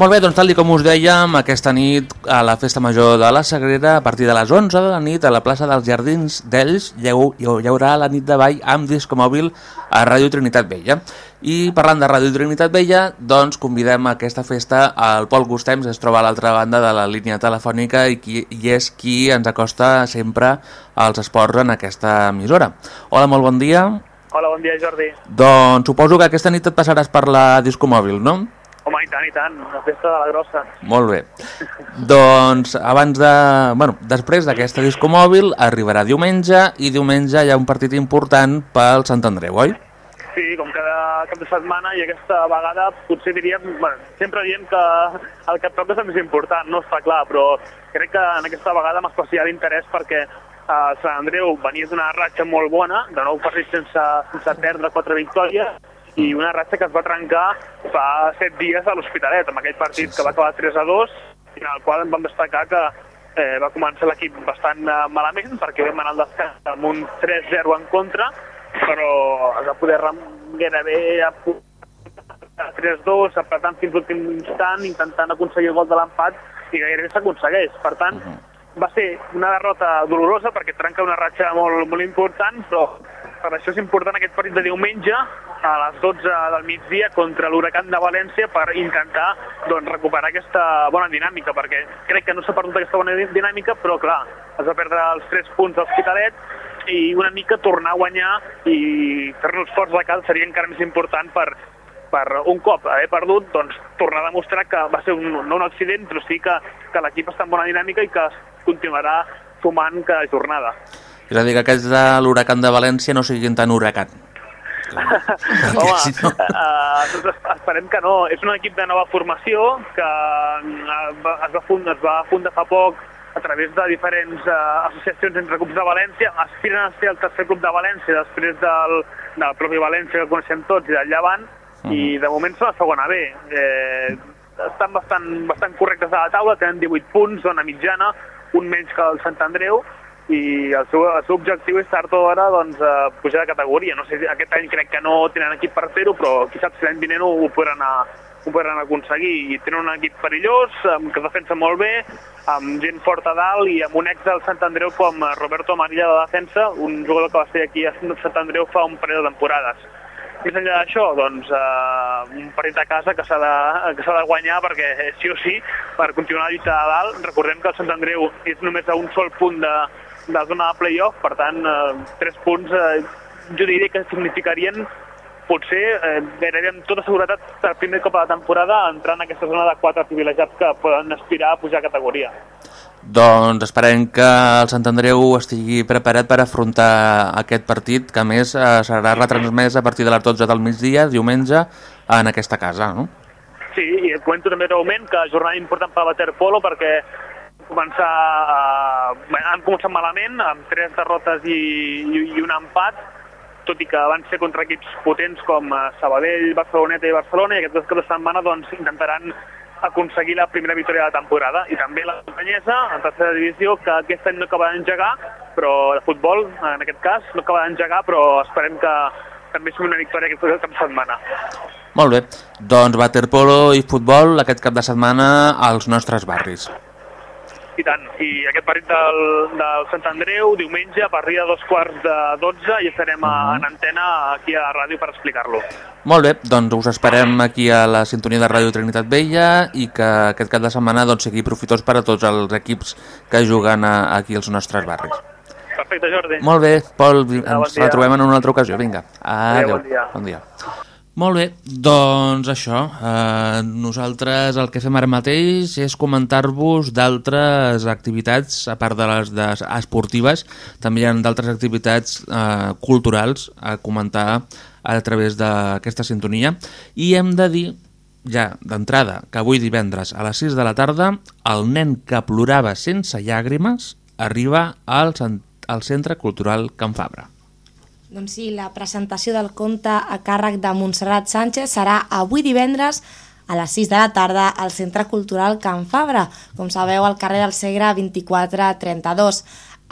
Molt bé, doncs tal com us dèiem, aquesta nit a la Festa Major de la Sagrera, a partir de les 11 de la nit, a la plaça dels Jardins d'Ells, hi, hau- hi haurà la nit de ball amb discomòbil a Ràdio Trinitat Vella. I parlant de Ràdio Trinitat Vella, doncs convidem a aquesta festa al Pol Gustems, es troba a l'altra banda de la línia telefònica i, qui, i és qui ens acosta sempre als esports en aquesta emissora. Hola, molt bon dia. Hola, bon dia, Jordi. Doncs suposo que aquesta nit et passaràs per la discomòbil, no? Home, i tant, i tant, una festa de la grossa. Molt bé. doncs abans de... Bueno, després d'aquesta disco mòbil arribarà diumenge i diumenge hi ha un partit important pel Sant Andreu, oi? Sí, com cada cap de setmana i aquesta vegada potser diríem, bueno, sempre diem que el que et toca és el més important, no està clar, però crec que en aquesta vegada amb especial interès perquè uh, Sant Andreu venia d'una ratxa molt bona, de nou partits sense, sense perdre quatre victòries, i una ratxa que es va trencar fa set dies a l'Hospitalet, amb aquell partit que va acabar 3 a 2, i en el qual vam destacar que eh, va començar l'equip bastant eh, malament, perquè vam anar al descans amb un 3-0 en contra, però es va poder gairebé a pu- a 3-2, apretant fins l'últim instant, intentant aconseguir el gol de l'empat, i gairebé s'aconsegueix. Per tant, va ser una derrota dolorosa perquè trenca una ratxa molt, molt important, però per això és important aquest partit de diumenge a les 12 del migdia contra l'Huracan de València per intentar doncs, recuperar aquesta bona dinàmica, perquè crec que no s'ha perdut aquesta bona di- dinàmica, però clar, es va perdre els 3 punts de l'Hospitalet i una mica tornar a guanyar i fer-nos forts de cal seria encara més important per, per un cop haver perdut, doncs tornar a demostrar que va ser un, no un accident, però sí que, que l'equip està en bona dinàmica i que continuarà sumant cada jornada. És a dir, que aquests de l'huracan de València no siguin tan huracan. Home, si no- eh, esperem que no. És un equip de nova formació que eh, es va, fundar, es va fundar fa poc a través de diferents eh, associacions entre clubs de València. Aspiren a ser el tercer club de València després del, del propi València que coneixem tots i del Llevant i de moment són la segona B. Eh, estan bastant, bastant correctes a la taula, tenen 18 punts, zona mitjana, un menys que el Sant Andreu, i el seu, el seu objectiu és tard o d'hora doncs, eh, pujar de categoria. No sé, aquest any crec que no tenen equip per fer-ho, però qui sap si l'any vinent ho, ho, podran, a, ho podran aconseguir. I tenen un equip perillós, que defensa molt bé, amb gent forta dalt i amb un ex del Sant Andreu com eh, Roberto Amarilla de defensa, un jugador que va ser aquí a Sant Andreu fa un parell de temporades. Més enllà d'això, doncs, eh, un partit a casa que s'ha de, de guanyar perquè sí o sí, per continuar la lluita a dalt, recordem que el Sant Andreu és només a un sol punt de, de zona de playoff, per tant, eh, tres punts eh, jo diria que significarien potser, eh, gairebé amb tota seguretat, per primer cop a la temporada, entrar en aquesta zona de quatre privilegiats que poden aspirar a pujar a categoria. Doncs esperem que el Sant Andreu estigui preparat per afrontar aquest partit, que més eh, serà retransmès a partir de les 12 del migdia, diumenge, en aquesta casa, no? Sí, i et comento també breument que jornada important per Waterpolo perquè començar, eh, han començat malament amb tres derrotes i, i, i un empat tot i que van ser contra equips potents com eh, Sabadell, Barceloneta i Barcelona i aquest cap de setmana doncs, intentaran aconseguir la primera victòria de la temporada i també la Campanyesa en tercera divisió que aquest any no acaba d'engegar però de futbol en aquest cas no acaba d'engegar però esperem que també sigui una victòria aquest cap de setmana. Molt bé, doncs waterpolo i futbol aquest cap de setmana als nostres barris. I tant, i aquest partit del, del Sant Andreu, diumenge, a partir de dos quarts de dotze, i estarem a, en antena aquí a la ràdio per explicar-lo. Molt bé, doncs us esperem aquí a la sintonia de Ràdio Trinitat Vella i que aquest cap de setmana doncs, sigui profitós per a tots els equips que juguen a, aquí als nostres barris. Perfecte, Jordi. Molt bé, Pol, ens bon retrobem en una altra ocasió. Vinga, adéu. bon dia. Bon dia. Molt bé, doncs això, eh, nosaltres el que fem ara mateix és comentar-vos d'altres activitats, a part de les de esportives, també hi ha d'altres activitats eh, culturals a comentar a través d'aquesta sintonia i hem de dir ja d'entrada que avui divendres a les 6 de la tarda el nen que plorava sense llàgrimes arriba al, al Centre Cultural Can Fabra. Doncs sí, la presentació del conte a càrrec de Montserrat Sánchez serà avui divendres a les 6 de la tarda al Centre Cultural Can Fabra, com sabeu, al carrer del Segre 2432.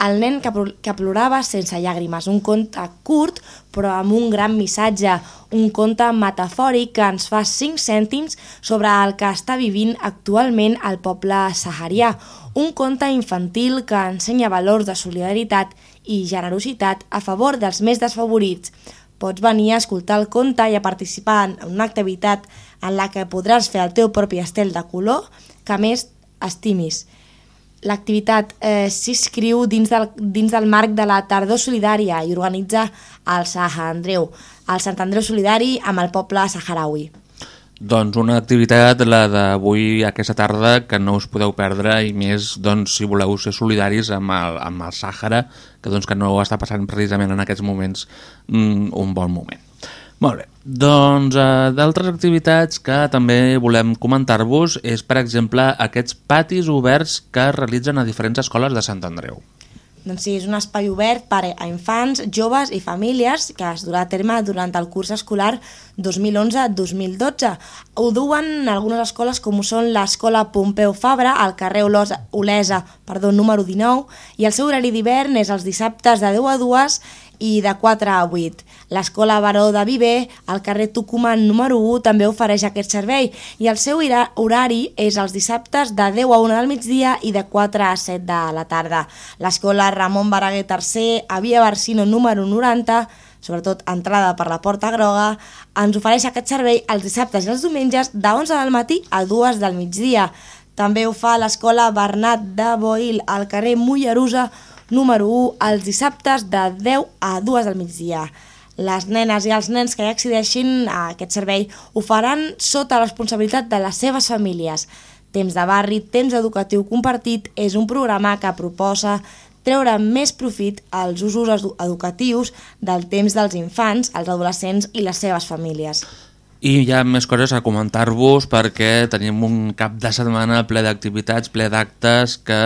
El nen que, que plorava sense llàgrimes, un conte curt però amb un gran missatge, un conte metafòric que ens fa 5 cèntims sobre el que està vivint actualment el poble saharià, un conte infantil que ensenya valors de solidaritat i generositat a favor dels més desfavorits. Pots venir a escoltar el conte i a participar en una activitat en la que podràs fer el teu propi estel de color que més estimis. L'activitat eh, s'inscriu dins, del, dins del marc de la Tardor Solidària i organitza el Sant Andreu, el Sant Andreu Solidari amb el poble saharaui. Doncs una activitat, la d'avui, aquesta tarda, que no us podeu perdre i més doncs, si voleu ser solidaris amb el, amb el Sàhara, que, doncs, que no està passant precisament en aquests moments mm, un bon moment. Molt bé, doncs eh, d'altres activitats que també volem comentar-vos és, per exemple, aquests patis oberts que es realitzen a diferents escoles de Sant Andreu. Doncs sí, és un espai obert per a infants, joves i famílies que es durà a terme durant el curs escolar 2011-2012. Ho duen algunes escoles com són l'Escola Pompeu Fabra, al carrer Olesa, Olesa perdó, número 19, i el seu horari d'hivern és els dissabtes de 10 a 2 i de 4 a 8. L'Escola Baró de Viver, al carrer Tucumán número 1, també ofereix aquest servei i el seu horari és els dissabtes de 10 a 1 del migdia i de 4 a 7 de la tarda. L'Escola Ramon Baraguer III, a Via Barsino número 90, sobretot entrada per la Porta Groga, ens ofereix aquest servei els dissabtes i els diumenges de 11 del matí a 2 del migdia. També ho fa l'escola Bernat de Boil al carrer Mollerusa número 1 els dissabtes de 10 a 2 del migdia. Les nenes i els nens que hi accedeixin a aquest servei ho faran sota la responsabilitat de les seves famílies. Temps de barri, temps educatiu compartit és un programa que proposa treure més profit als usos edu- educatius del temps dels infants, els adolescents i les seves famílies. I hi ha més coses a comentar-vos perquè tenim un cap de setmana ple d'activitats, ple d'actes que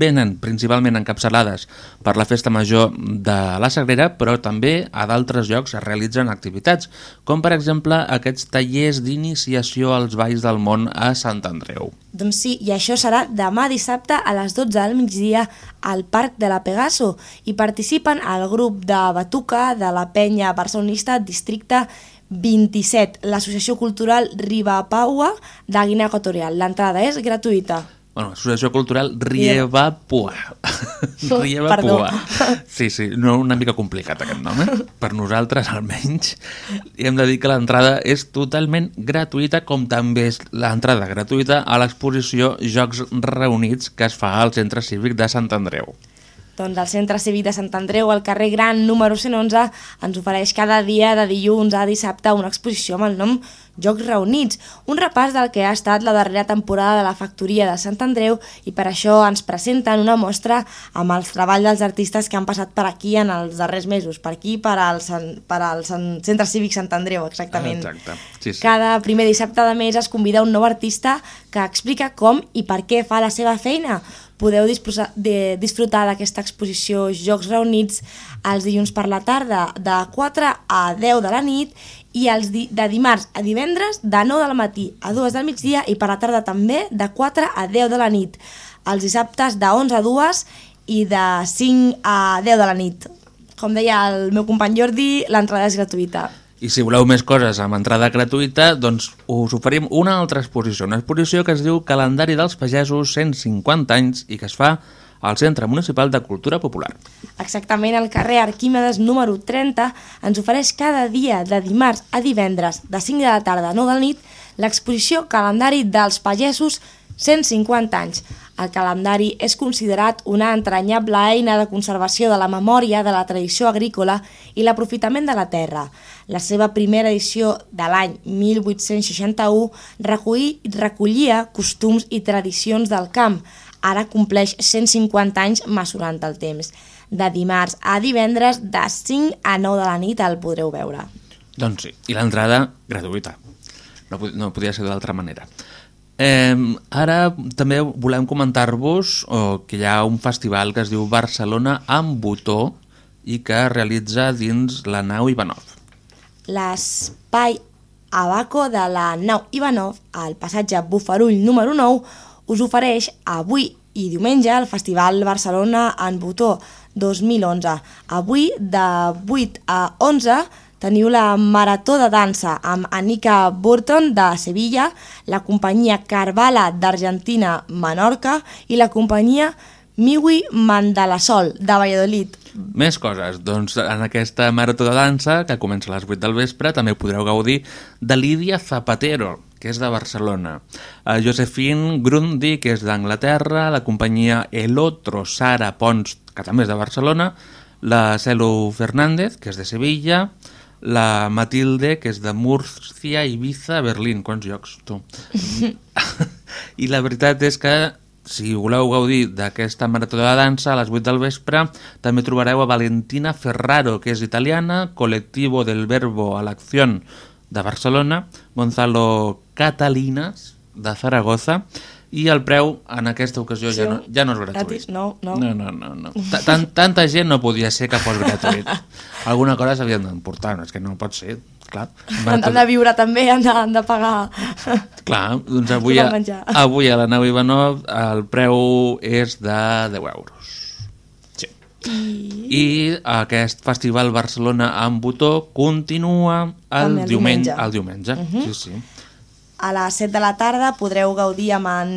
venen principalment encapçalades per la festa major de la Sagrera, però també a d'altres llocs es realitzen activitats, com per exemple aquests tallers d'iniciació als Valls del Món a Sant Andreu. Doncs sí, i això serà demà dissabte a les 12 del migdia al Parc de la Pegaso i participen el grup de Batuca de la penya barcelonista districte 27, l'associació cultural Riba Paua de Guinea Equatorial. L'entrada és gratuïta. Bueno, Associació Cultural Rieva Pua. Rieva Perdó. Pua. Sí, sí, no, una mica complicat aquest nom, eh? Per nosaltres, almenys. I hem de dir que l'entrada és totalment gratuïta, com també és l'entrada gratuïta a l'exposició Jocs Reunits que es fa al Centre Cívic de Sant Andreu. Doncs el Centre Cívic de Sant Andreu, al carrer Gran, número 111, ens ofereix cada dia de dilluns a dissabte una exposició amb el nom Jocs Reunits, un repàs del que ha estat la darrera temporada de la Factoria de Sant Andreu i per això ens presenten una mostra amb els treballs dels artistes que han passat per aquí en els darrers mesos, per aquí per al, Sant- per al Sant- Centre Cívic Sant Andreu, exactament. Exacte. Sí, sí. Cada primer dissabte de mes es convida un nou artista que explica com i per què fa la seva feina. Podeu de, disfrutar d'aquesta exposició Jocs Reunits els dilluns per la tarda de 4 a 10 de la nit i els di, de dimarts a divendres de 9 del matí a 2 del migdia i per la tarda també de 4 a 10 de la nit. Els dissabtes de 11 a 2 i de 5 a 10 de la nit. Com deia el meu company Jordi, l'entrada és gratuïta. I si voleu més coses amb entrada gratuïta, doncs us oferim una altra exposició, una exposició que es diu Calendari dels Pagesos 150 anys i que es fa al Centre Municipal de Cultura Popular. Exactament al carrer Arquímedes número 30 ens ofereix cada dia de dimarts a divendres de 5 de la tarda a 9 de la nit l'exposició Calendari dels Pagesos 150 anys. El calendari és considerat una entranyable eina de conservació de la memòria de la tradició agrícola i l'aprofitament de la terra. La seva primera edició de l'any 1861 recollia, costums i tradicions del camp, ara compleix 150 anys mesurant el temps. De dimarts a divendres, de 5 a 9 de la nit el podreu veure. Doncs sí, i l'entrada gratuïta. No, no podia ser d'altra manera. Eh, ara també volem comentar-vos oh, que hi ha un festival que es diu Barcelona amb botó i que es realitza dins la nau Ivanov. L'espai Abaco de la nau Ivanov, al passatge Bufarull número 9, us ofereix avui i diumenge el Festival Barcelona en Botó 2011. Avui, de 8 a 11, teniu la Marató de Dansa amb Anika Burton de Sevilla, la companyia Carvala d'Argentina Menorca i la companyia Miwi Mandalasol de Valladolid. Més coses, doncs en aquesta marató de dansa, que comença a les 8 del vespre, també podreu gaudir de Lídia Zapatero, que és de Barcelona, a Josephine Grundy, que és d'Anglaterra, la companyia El Otro Sara Pons, que també és de Barcelona, la Celo Fernández, que és de Sevilla, la Matilde, que és de Múrcia, Ibiza, Berlín. Quants llocs, tu? I la veritat és que si voleu gaudir d'aquesta marató de dansa a les 8 del vespre, també trobareu a Valentina Ferraro, que és italiana, Colectivo del Verbo a l'Acción de Barcelona, Gonzalo Catalinas, de Zaragoza, i el preu en aquesta ocasió ja, no, ja no és gratuït. Gratis? No, no. No, no, no. no. Ta- Tan, tanta gent no podia ser que fos gratuït. Alguna cosa s'havien d'emportar, no, és que no pot ser, clar. Han, han de viure també, han de, han de pagar... Clar, doncs avui, a, avui a la nau Ivanov el preu és de 10 euros. Sí. I aquest festival Barcelona amb botó continua el, el diumenge. diumenge. El diumenge, Mhm. sí, sí. A les 7 de la tarda podreu gaudir amb en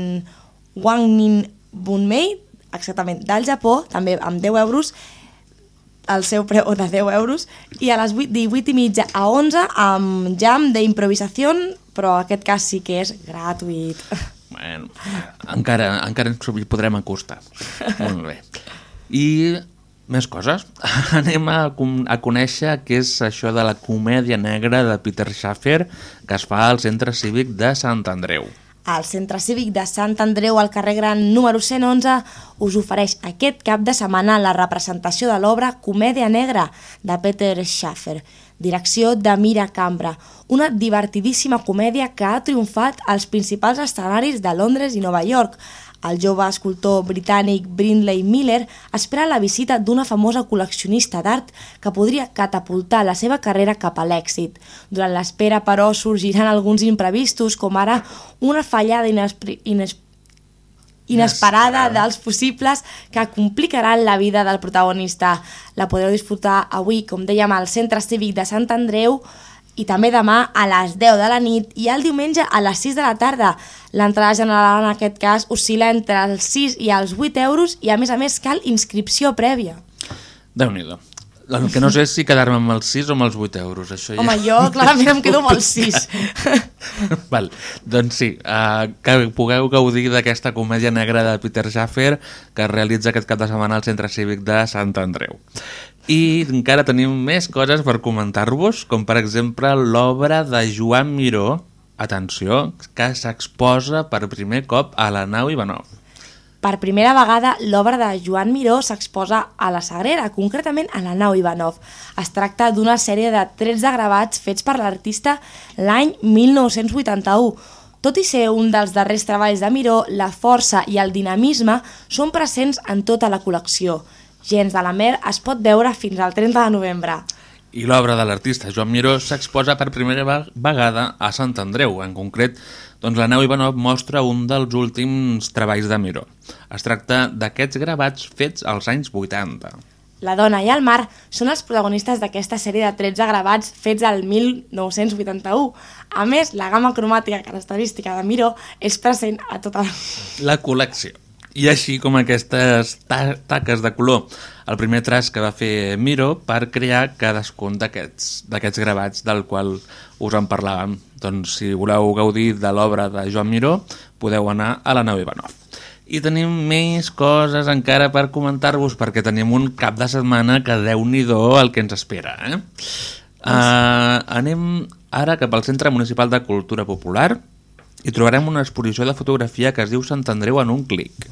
Wang Min Bunmei, exactament, del Japó, també amb 10 euros, el seu preu de 10 euros, i a les 8, 18 i mitja a 11 amb jam d'improvisació, però aquest cas sí que és gratuït. Bueno, encara, encara ens podrem acostar. Molt bé. I més coses. Anem a, a conèixer què és això de la comèdia negra de Peter Schaffer que es fa al Centre Cívic de Sant Andreu. El Centre Cívic de Sant Andreu, al carrer Gran número 111, us ofereix aquest cap de setmana la representació de l'obra Comèdia Negra de Peter Schaffer, direcció de Mira Cambra, una divertidíssima comèdia que ha triomfat als principals escenaris de Londres i Nova York. El jove escultor britànic Brindley Miller espera la visita d'una famosa col·leccionista d'art que podria catapultar la seva carrera cap a l'èxit. Durant l'espera, però, sorgiran alguns imprevistos, com ara una fallada inesperada dels possibles que complicaran la vida del protagonista. La podreu disfrutar avui, com dèiem, al Centre Cívic de Sant Andreu i també demà a les 10 de la nit i el diumenge a les 6 de la tarda. L'entrada general en aquest cas oscil·la entre els 6 i els 8 euros i a més a més cal inscripció prèvia. déu nhi El que no sé és si quedar-me amb els 6 o amb els 8 euros. Això Home, ja... jo clarament em quedo amb els 6. Val. Doncs sí, uh, que pugueu gaudir d'aquesta comèdia negra de Peter Schaffer que es realitza aquest cap de setmana al Centre Cívic de Sant Andreu. I encara tenim més coses per comentar-vos, com per exemple l'obra de Joan Miró, atenció, que s'exposa per primer cop a la nau Ivanov. Per primera vegada, l'obra de Joan Miró s'exposa a la Sagrera, concretament a la nau Ivanov. Es tracta d'una sèrie de 13 gravats fets per l'artista l'any 1981. Tot i ser un dels darrers treballs de Miró, la força i el dinamisme són presents en tota la col·lecció. Gens de la Mer es pot veure fins al 30 de novembre. I l'obra de l'artista Joan Miró s'exposa per primera ve- vegada a Sant Andreu. En concret, doncs la nau Ivanov mostra un dels últims treballs de Miró. Es tracta d'aquests gravats fets als anys 80. La dona i el mar són els protagonistes d'aquesta sèrie de 13 gravats fets al 1981. A més, la gamma cromàtica característica de Miró és present a tota la... La col·lecció. I així com aquestes ta taques de color, el primer traç que va fer Miro per crear cadascun d'aquests gravats del qual us en parlàvem. Doncs si voleu gaudir de l'obra de Joan Miró, podeu anar a la nau Ivanov. I tenim més coses encara per comentar-vos, perquè tenim un cap de setmana que déu-n'hi-do el que ens espera. Eh? Uh, anem ara cap al Centre Municipal de Cultura Popular i trobarem una exposició de fotografia que es diu Sant Andreu en un clic.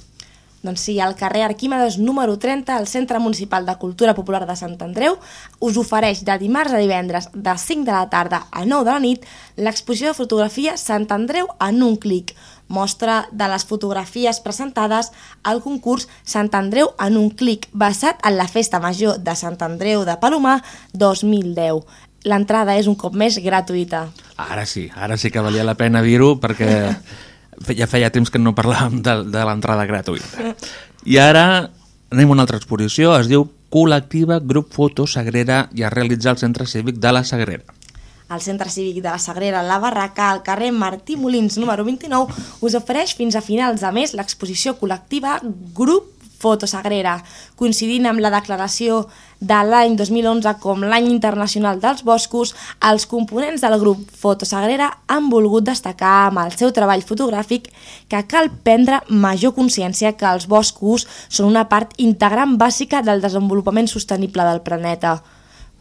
Doncs sí, al carrer Arquímedes número 30, el Centre Municipal de Cultura Popular de Sant Andreu us ofereix de dimarts a divendres de 5 de la tarda a 9 de la nit l'exposició de fotografia Sant Andreu en un clic, mostra de les fotografies presentades al concurs Sant Andreu en un clic, basat en la Festa Major de Sant Andreu de Palomar 2010. L'entrada és un cop més gratuïta. Ara sí, ara sí que valia la pena dir-ho perquè ja feia temps que no parlàvem de, de l'entrada gratuïta. I ara anem a una altra exposició, es diu Col·lectiva Grup Foto Sagrera i es realitza al Centre Cívic de la Sagrera. El Centre Cívic de la Sagrera, La Barraca, al carrer Martí Molins número 29, us ofereix fins a finals de mes l'exposició col·lectiva Grup Foto Sagrera, coincidint amb la declaració de l'any 2011 com l'any internacional dels boscos, els components del grup Foto Sagrera han volgut destacar amb el seu treball fotogràfic que cal prendre major consciència que els boscos són una part integrant bàsica del desenvolupament sostenible del planeta.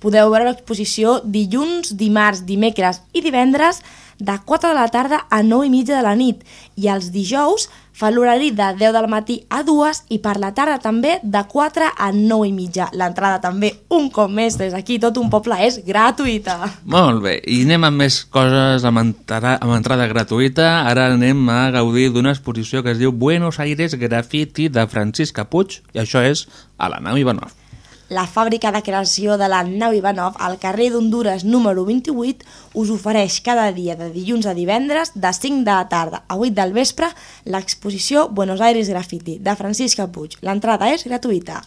Podeu veure l'exposició dilluns, dimarts, dimecres i divendres de 4 de la tarda a 9 i mitja de la nit i els dijous fa l'horari de 10 del matí a 2 i per la tarda també de 4 a 9 i mitja. L'entrada també, un cop més, des d'aquí tot un poble és gratuïta. Molt bé, i anem amb més coses amb, entrada, amb entrada gratuïta. Ara anem a gaudir d'una exposició que es diu Buenos Aires Graffiti de Francisca Puig, i això és a la nau Ivanov. La fàbrica de creació de la nau Ivanov al carrer d'Honduras número 28 us ofereix cada dia de dilluns a divendres de 5 de la tarda a 8 del vespre l'exposició Buenos Aires Graffiti de Francisca Puig. L'entrada és gratuïta.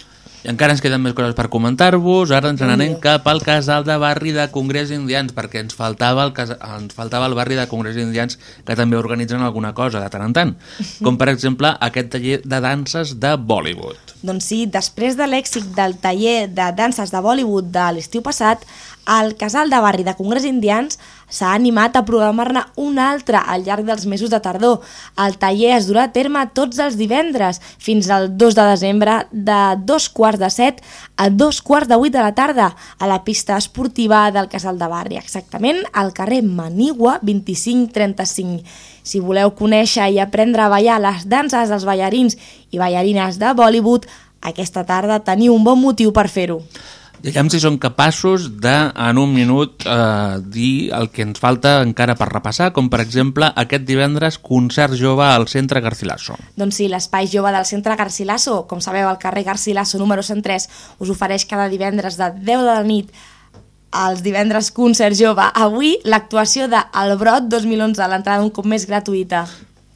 I encara ens queden més coses per comentar-vos. Ara ens n'anem cap al casal de barri de Congrés Indians, perquè ens faltava, el casa... ens faltava el barri de Congrés Indians, que també organitzen alguna cosa de tant en tant. Com, per exemple, aquest taller de danses de Bollywood. Doncs sí, després de l'èxit del taller de danses de Bollywood de l'estiu passat, el casal de barri de Congrés Indians s'ha animat a programar-ne un altre al llarg dels mesos de tardor. El taller es durà a terme tots els divendres fins al 2 de desembre de dos quarts de set a dos quarts de vuit de la tarda a la pista esportiva del casal de barri, exactament al carrer Manigua 2535. Si voleu conèixer i aprendre a ballar les danses dels ballarins i ballarines de Bollywood, aquesta tarda teniu un bon motiu per fer-ho. Aviam si són capaços de, en un minut, eh, dir el que ens falta encara per repassar, com per exemple aquest divendres concert jove al Centre Garcilaso. Doncs sí, l'espai jove del centre Garcilaso, com sabeu, al carrer Garcilaso número 103, us ofereix cada divendres de 10 de la nit els divendres concert jove. Avui l'actuació de El Brot 2011, l'entrada un cop més gratuïta.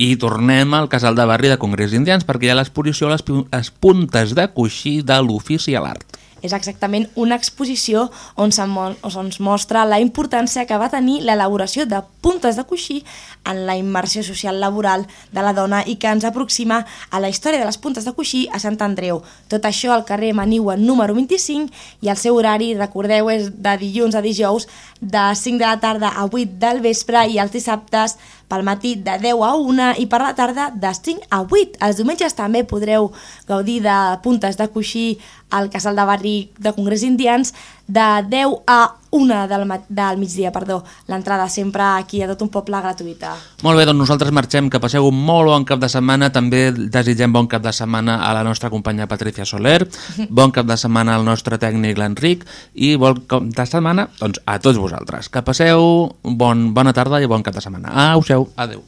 I tornem al casal de barri de Congrés Indians perquè hi ha l'exposició a les puntes de coixí de l'ofici a l'art. És exactament una exposició on, se mo- on ens mostra la importància que va tenir l'elaboració de puntes de coixí en la immersió social laboral de la dona i que ens aproxima a la història de les puntes de coixí a Sant Andreu. Tot això al carrer Maniua número 25 i el seu horari, recordeu, és de dilluns a dijous de 5 de la tarda a 8 del vespre i els dissabtes pel matí de 10 a 1 i per la tarda de 5 a 8. Els diumenges també podreu gaudir de puntes de coixí al casal de barri de Congrés Indians de 10 a 1 del, del migdia. perdó. L'entrada sempre aquí a tot un poble gratuïta. Molt bé, doncs nosaltres marxem, que passeu un molt bon cap de setmana, també desitgem bon cap de setmana a la nostra companya Patricia Soler, bon cap de setmana al nostre tècnic l'Enric i bon cap de setmana doncs, a tots vosaltres. Que passeu bon, bona tarda i bon cap de setmana. Au, seu, adeu.